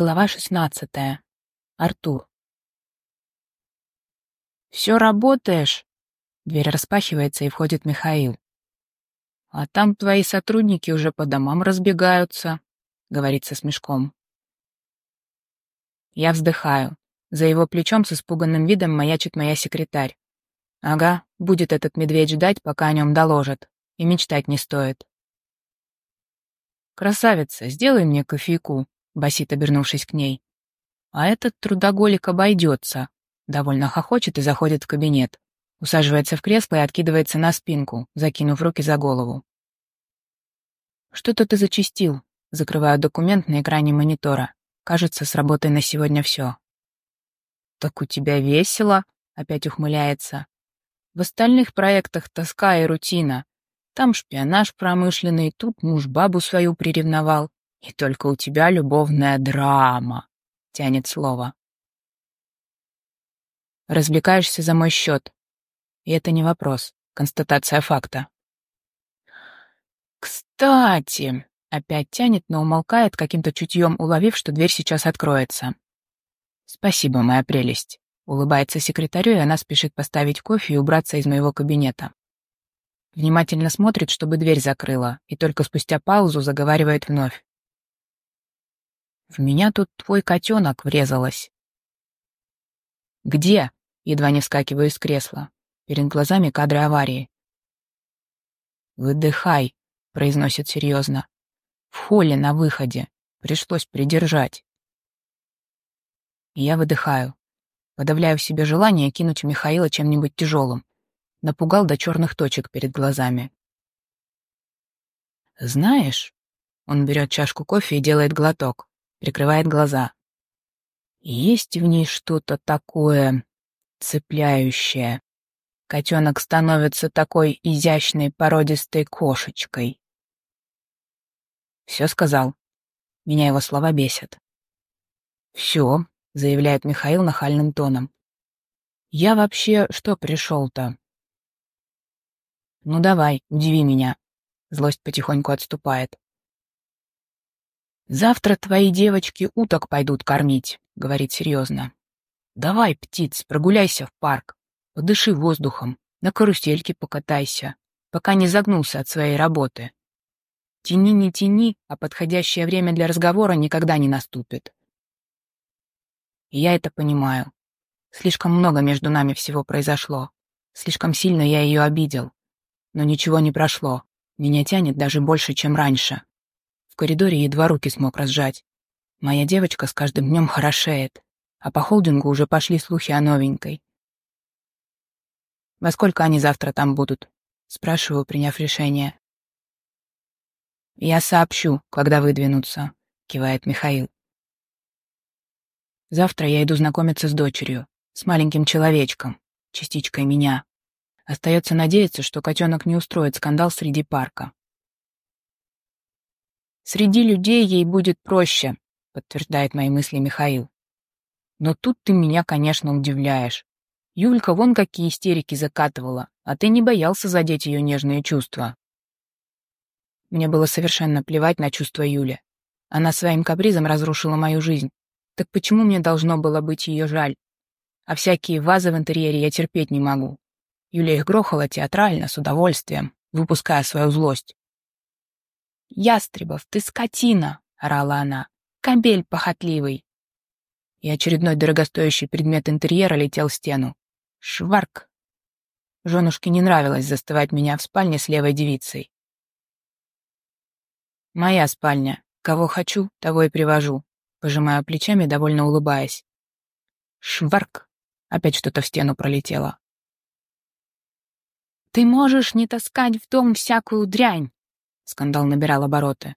Глава шестнадцатая. Артур. «Все работаешь?» Дверь распахивается, и входит Михаил. «А там твои сотрудники уже по домам разбегаются», — говорит со смешком. Я вздыхаю. За его плечом с испуганным видом маячит моя секретарь. Ага, будет этот медведь ждать, пока о нем доложат. И мечтать не стоит. «Красавица, сделай мне кофейку», — басит, обернувшись к ней. «А этот трудоголик обойдется», — довольно хохочет и заходит в кабинет. Усаживается в кресло и откидывается на спинку, закинув руки за голову. «Что-то ты зачистил», — закрываю документ на экране монитора. Кажется, с работой на сегодня все. «Так у тебя весело», — опять ухмыляется. «В остальных проектах тоска и рутина. Там шпионаж промышленный, тут муж бабу свою приревновал. И только у тебя любовная драма», — тянет слово. «Развлекаешься за мой счет. И это не вопрос, констатация факта. «Кстати», — опять тянет, но умолкает, каким-то чутьем уловив, что дверь сейчас откроется. «Спасибо, моя прелесть», — улыбается секретарю, и она спешит поставить кофе и убраться из моего кабинета. Внимательно смотрит, чтобы дверь закрыла, и только спустя паузу заговаривает вновь. В меня тут твой котенок врезалась. Где? Едва не вскакиваю из кресла. Перед глазами кадры аварии. «Выдыхай», — произносит серьезно. «В холле на выходе. Пришлось придержать». я выдыхаю. Подавляю в себе желание кинуть Михаила чем-нибудь тяжелым. Напугал до черных точек перед глазами. «Знаешь...» Он берет чашку кофе и делает глоток прикрывает глаза. Есть в ней что-то такое цепляющее. Котенок становится такой изящной породистой кошечкой. Все сказал. Меня его слова бесят. Все, заявляет Михаил нахальным тоном. Я вообще что пришел-то? Ну давай, удиви меня. Злость потихоньку отступает. «Завтра твои девочки уток пойдут кормить», — говорит серьезно. «Давай, птиц, прогуляйся в парк, подыши воздухом, на карусельке покатайся, пока не загнулся от своей работы. Тяни, не тяни, а подходящее время для разговора никогда не наступит». Я это понимаю. Слишком много между нами всего произошло. Слишком сильно я ее обидел. Но ничего не прошло. Меня тянет даже больше, чем раньше коридоре едва руки смог разжать. Моя девочка с каждым днем хорошеет, а по холдингу уже пошли слухи о новенькой. «Во сколько они завтра там будут?» — спрашиваю, приняв решение. «Я сообщу, когда выдвинутся», — кивает Михаил. «Завтра я иду знакомиться с дочерью, с маленьким человечком, частичкой меня. Остается надеяться, что котенок не устроит скандал среди парка. Среди людей ей будет проще, подтверждает мои мысли Михаил. Но тут ты меня, конечно, удивляешь. Юлька вон какие истерики закатывала, а ты не боялся задеть ее нежные чувства. Мне было совершенно плевать на чувства Юли. Она своим капризом разрушила мою жизнь. Так почему мне должно было быть ее жаль? А всякие вазы в интерьере я терпеть не могу. Юля их грохала театрально, с удовольствием, выпуская свою злость. «Ястребов, ты скотина!» — орала она. «Кобель похотливый!» И очередной дорогостоящий предмет интерьера летел в стену. Шварк! Женушке не нравилось застывать меня в спальне с левой девицей. «Моя спальня. Кого хочу, того и привожу», — пожимаю плечами, довольно улыбаясь. Шварк! Опять что-то в стену пролетело. «Ты можешь не таскать в дом всякую дрянь!» Скандал набирал обороты.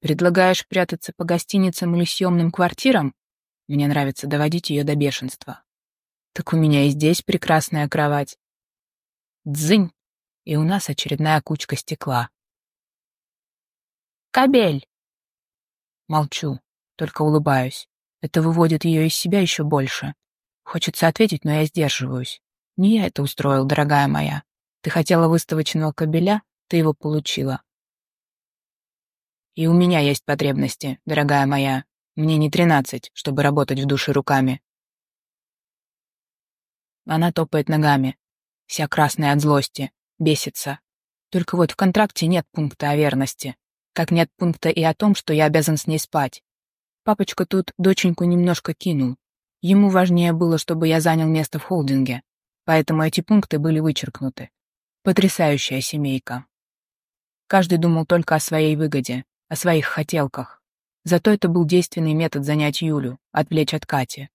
«Предлагаешь прятаться по гостиницам или съемным квартирам? Мне нравится доводить ее до бешенства. Так у меня и здесь прекрасная кровать. Дзынь! И у нас очередная кучка стекла. «Кабель!» Молчу, только улыбаюсь. Это выводит ее из себя еще больше. Хочется ответить, но я сдерживаюсь. Не я это устроил, дорогая моя. Ты хотела выставочного кабеля? Ты его получила. И у меня есть потребности, дорогая моя. Мне не тринадцать, чтобы работать в душе руками. Она топает ногами, вся красная от злости, бесится. Только вот в контракте нет пункта о верности, как нет пункта и о том, что я обязан с ней спать. Папочка тут доченьку немножко кинул. Ему важнее было, чтобы я занял место в холдинге, поэтому эти пункты были вычеркнуты. Потрясающая семейка. Каждый думал только о своей выгоде, о своих хотелках. Зато это был действенный метод занять Юлю, отвлечь от Кати.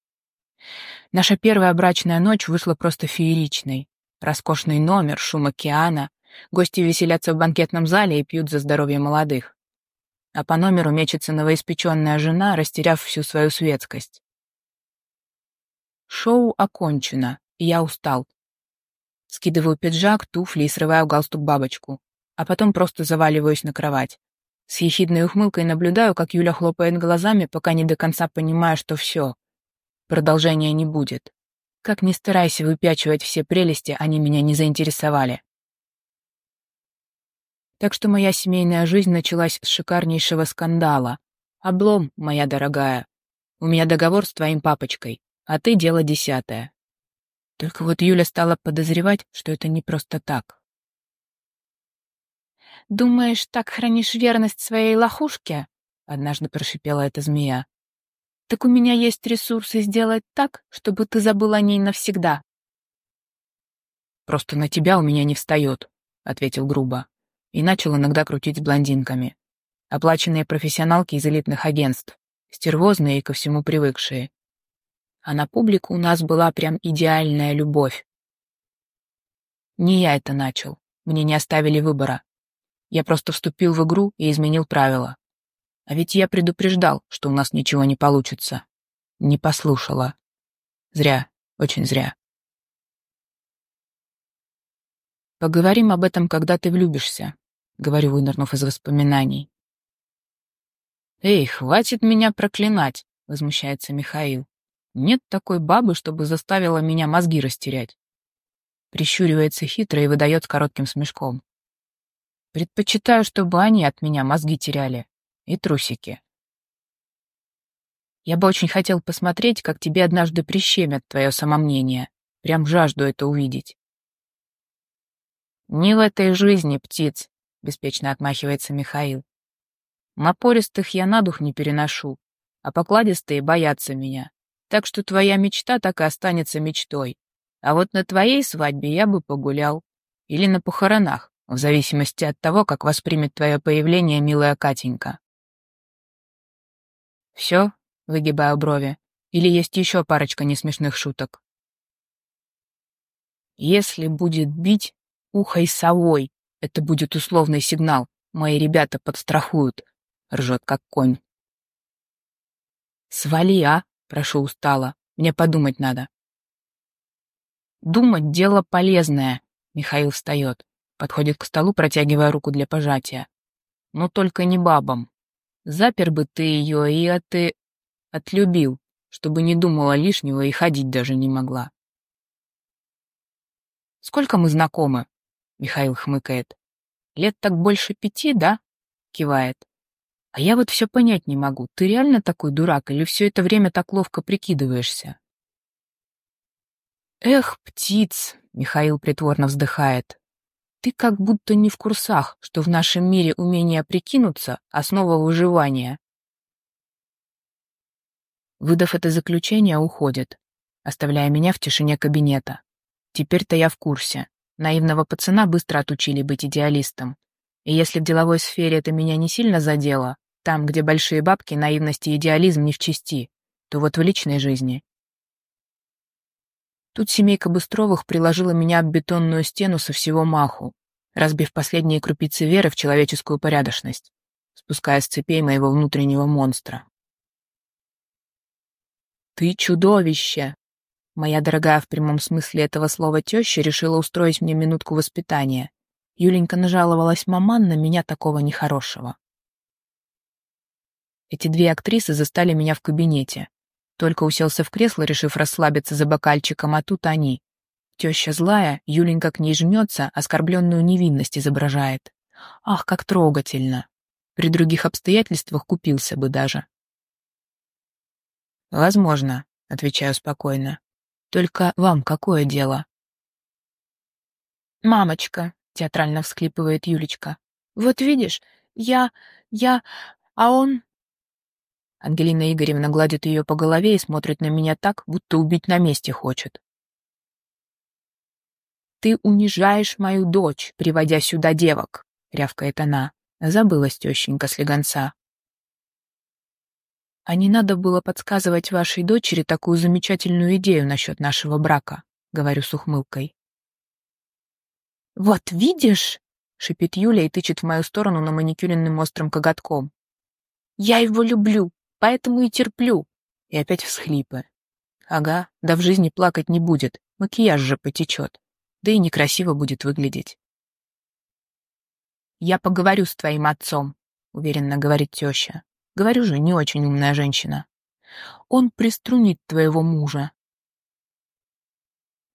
Наша первая брачная ночь вышла просто фееричной. Роскошный номер, шум океана, гости веселятся в банкетном зале и пьют за здоровье молодых. А по номеру мечется новоиспеченная жена, растеряв всю свою светскость. Шоу окончено, и я устал. Скидываю пиджак, туфли и срываю галстук бабочку, а потом просто заваливаюсь на кровать. С ехидной ухмылкой наблюдаю, как Юля хлопает глазами, пока не до конца понимаю, что все. Продолжения не будет. Как ни старайся выпячивать все прелести, они меня не заинтересовали. Так что моя семейная жизнь началась с шикарнейшего скандала. Облом, моя дорогая. У меня договор с твоим папочкой, а ты дело десятое. Только вот Юля стала подозревать, что это не просто так. «Думаешь, так хранишь верность своей лохушке?» — однажды прошипела эта змея. «Так у меня есть ресурсы сделать так, чтобы ты забыл о ней навсегда». «Просто на тебя у меня не встает», — ответил грубо. И начал иногда крутить с блондинками. Оплаченные профессионалки из элитных агентств, стервозные и ко всему привыкшие. А на публику у нас была прям идеальная любовь. Не я это начал, мне не оставили выбора. Я просто вступил в игру и изменил правила. А ведь я предупреждал, что у нас ничего не получится. Не послушала. Зря, очень зря. Поговорим об этом, когда ты влюбишься, говорю, вынырнув из воспоминаний. Эй, хватит меня проклинать, возмущается Михаил. Нет такой бабы, чтобы заставила меня мозги растерять. Прищуривается хитро и выдает коротким смешком. Предпочитаю, чтобы они от меня мозги теряли. И трусики. Я бы очень хотел посмотреть, как тебе однажды прищемят твое самомнение. Прям жажду это увидеть. «Не в этой жизни, птиц», — беспечно отмахивается Михаил. «Напористых я на дух не переношу, а покладистые боятся меня. Так что твоя мечта так и останется мечтой. А вот на твоей свадьбе я бы погулял. Или на похоронах в зависимости от того, как воспримет твое появление милая Катенька. Все, выгибаю брови, или есть еще парочка несмешных шуток? Если будет бить, ухой совой, это будет условный сигнал, мои ребята подстрахуют, ржет как конь. Свали, а, прошу устало, мне подумать надо. Думать — дело полезное, Михаил встает. Подходит к столу, протягивая руку для пожатия. Но только не бабам. Запер бы ты ее, и а ты... отлюбил, чтобы не думала лишнего и ходить даже не могла. «Сколько мы знакомы?» — Михаил хмыкает. «Лет так больше пяти, да?» — кивает. «А я вот все понять не могу. Ты реально такой дурак или все это время так ловко прикидываешься?» «Эх, птиц!» — Михаил притворно вздыхает. Ты как будто не в курсах, что в нашем мире умение прикинуться — основа выживания. Выдав это заключение, уходит, оставляя меня в тишине кабинета. Теперь-то я в курсе. Наивного пацана быстро отучили быть идеалистом. И если в деловой сфере это меня не сильно задело, там, где большие бабки, наивность и идеализм не в чести, то вот в личной жизни Тут семейка Быстровых приложила меня об бетонную стену со всего маху, разбив последние крупицы веры в человеческую порядочность, спуская с цепей моего внутреннего монстра. «Ты чудовище!» Моя дорогая в прямом смысле этого слова теща решила устроить мне минутку воспитания. Юленька нажаловалась маман на меня такого нехорошего. Эти две актрисы застали меня в кабинете. Только уселся в кресло, решив расслабиться за бокальчиком, а тут они. Теща злая, Юленька к ней жмется, оскорбленную невинность изображает. Ах, как трогательно. При других обстоятельствах купился бы даже. Возможно, отвечаю спокойно. Только вам какое дело? Мамочка, театрально всклипывает Юлечка. Вот видишь, я... я... а он... Ангелина Игоревна гладит ее по голове и смотрит на меня так, будто убить на месте хочет. «Ты унижаешь мою дочь, приводя сюда девок», — рявкает она. Забылась тещенька слегонца. «А не надо было подсказывать вашей дочери такую замечательную идею насчет нашего брака», — говорю с ухмылкой. «Вот видишь?» — шипит Юля и тычет в мою сторону на маникюренным острым коготком. «Я его люблю, поэтому и терплю». И опять всхлипы. Ага, да в жизни плакать не будет, макияж же потечет. Да и некрасиво будет выглядеть. «Я поговорю с твоим отцом», — уверенно говорит теща. Говорю же, не очень умная женщина. Он приструнит твоего мужа.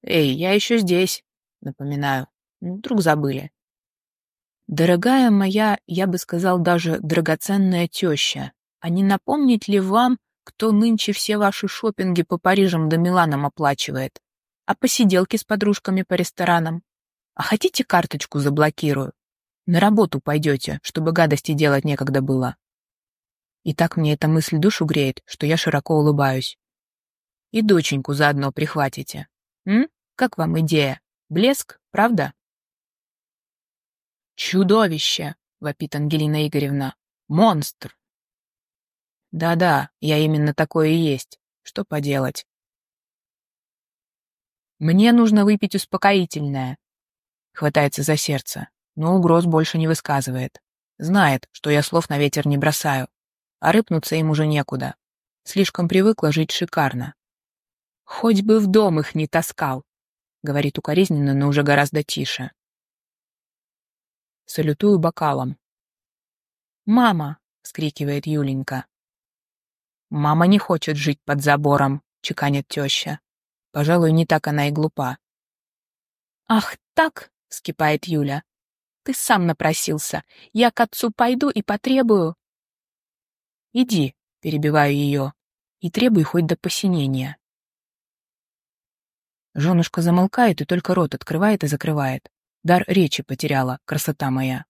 «Эй, я еще здесь», — напоминаю. Вдруг забыли. Дорогая моя, я бы сказал даже драгоценная теща, а не напомнить ли вам, кто нынче все ваши шопинги по Парижам да Миланам оплачивает? А посиделки с подружками по ресторанам? А хотите карточку заблокирую? На работу пойдете, чтобы гадости делать некогда было. И так мне эта мысль душу греет, что я широко улыбаюсь. И доченьку заодно прихватите. М? Как вам идея? Блеск, правда? «Чудовище!» — вопит Ангелина Игоревна. «Монстр!» «Да-да, я именно такое и есть. Что поделать?» «Мне нужно выпить успокоительное», — хватается за сердце, но угроз больше не высказывает. Знает, что я слов на ветер не бросаю а рыпнуться им уже некуда. Слишком привыкла жить шикарно. «Хоть бы в дом их не таскал», — говорит укоризненно, но уже гораздо тише. Салютую бокалом. «Мама!» — вскрикивает Юленька. «Мама не хочет жить под забором», — чеканит теща. Пожалуй, не так она и глупа. «Ах, так!» — вскипает Юля. «Ты сам напросился. Я к отцу пойду и потребую...» «Иди», — перебиваю ее, — «и требуй хоть до посинения». Женушка замолкает и только рот открывает и закрывает. Дар речи потеряла, красота моя.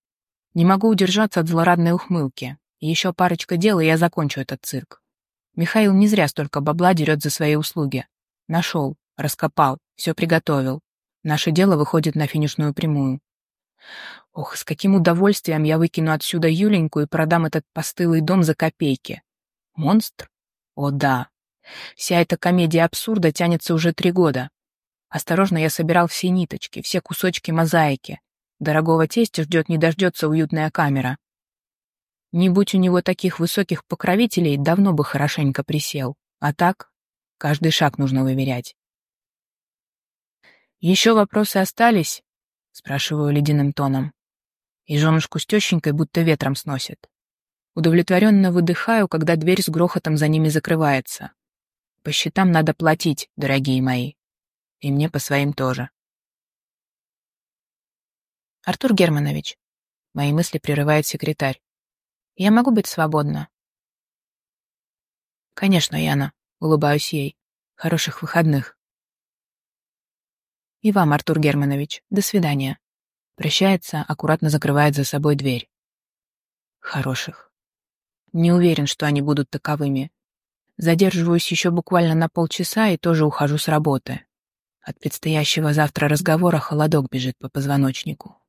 Не могу удержаться от злорадной ухмылки. Еще парочка дел, и я закончу этот цирк. Михаил не зря столько бабла дерет за свои услуги. Нашел, раскопал, все приготовил. Наше дело выходит на финишную прямую. Ох, с каким удовольствием я выкину отсюда Юленьку и продам этот постылый дом за копейки. Монстр? О да. Вся эта комедия абсурда тянется уже три года. Осторожно я собирал все ниточки, все кусочки мозаики. Дорогого тестя ждет не дождется уютная камера. Не будь у него таких высоких покровителей, давно бы хорошенько присел. А так, каждый шаг нужно выверять. Еще вопросы остались? — спрашиваю ледяным тоном. И женушку с тещенькой будто ветром сносит. Удовлетворенно выдыхаю, когда дверь с грохотом за ними закрывается. По счетам надо платить, дорогие мои. И мне по своим тоже. Артур Германович, мои мысли прерывает секретарь. Я могу быть свободна? Конечно, Яна, улыбаюсь ей. Хороших выходных. И вам, Артур Германович, до свидания. Прощается, аккуратно закрывает за собой дверь. Хороших. Не уверен, что они будут таковыми. Задерживаюсь еще буквально на полчаса и тоже ухожу с работы. От предстоящего завтра разговора холодок бежит по позвоночнику.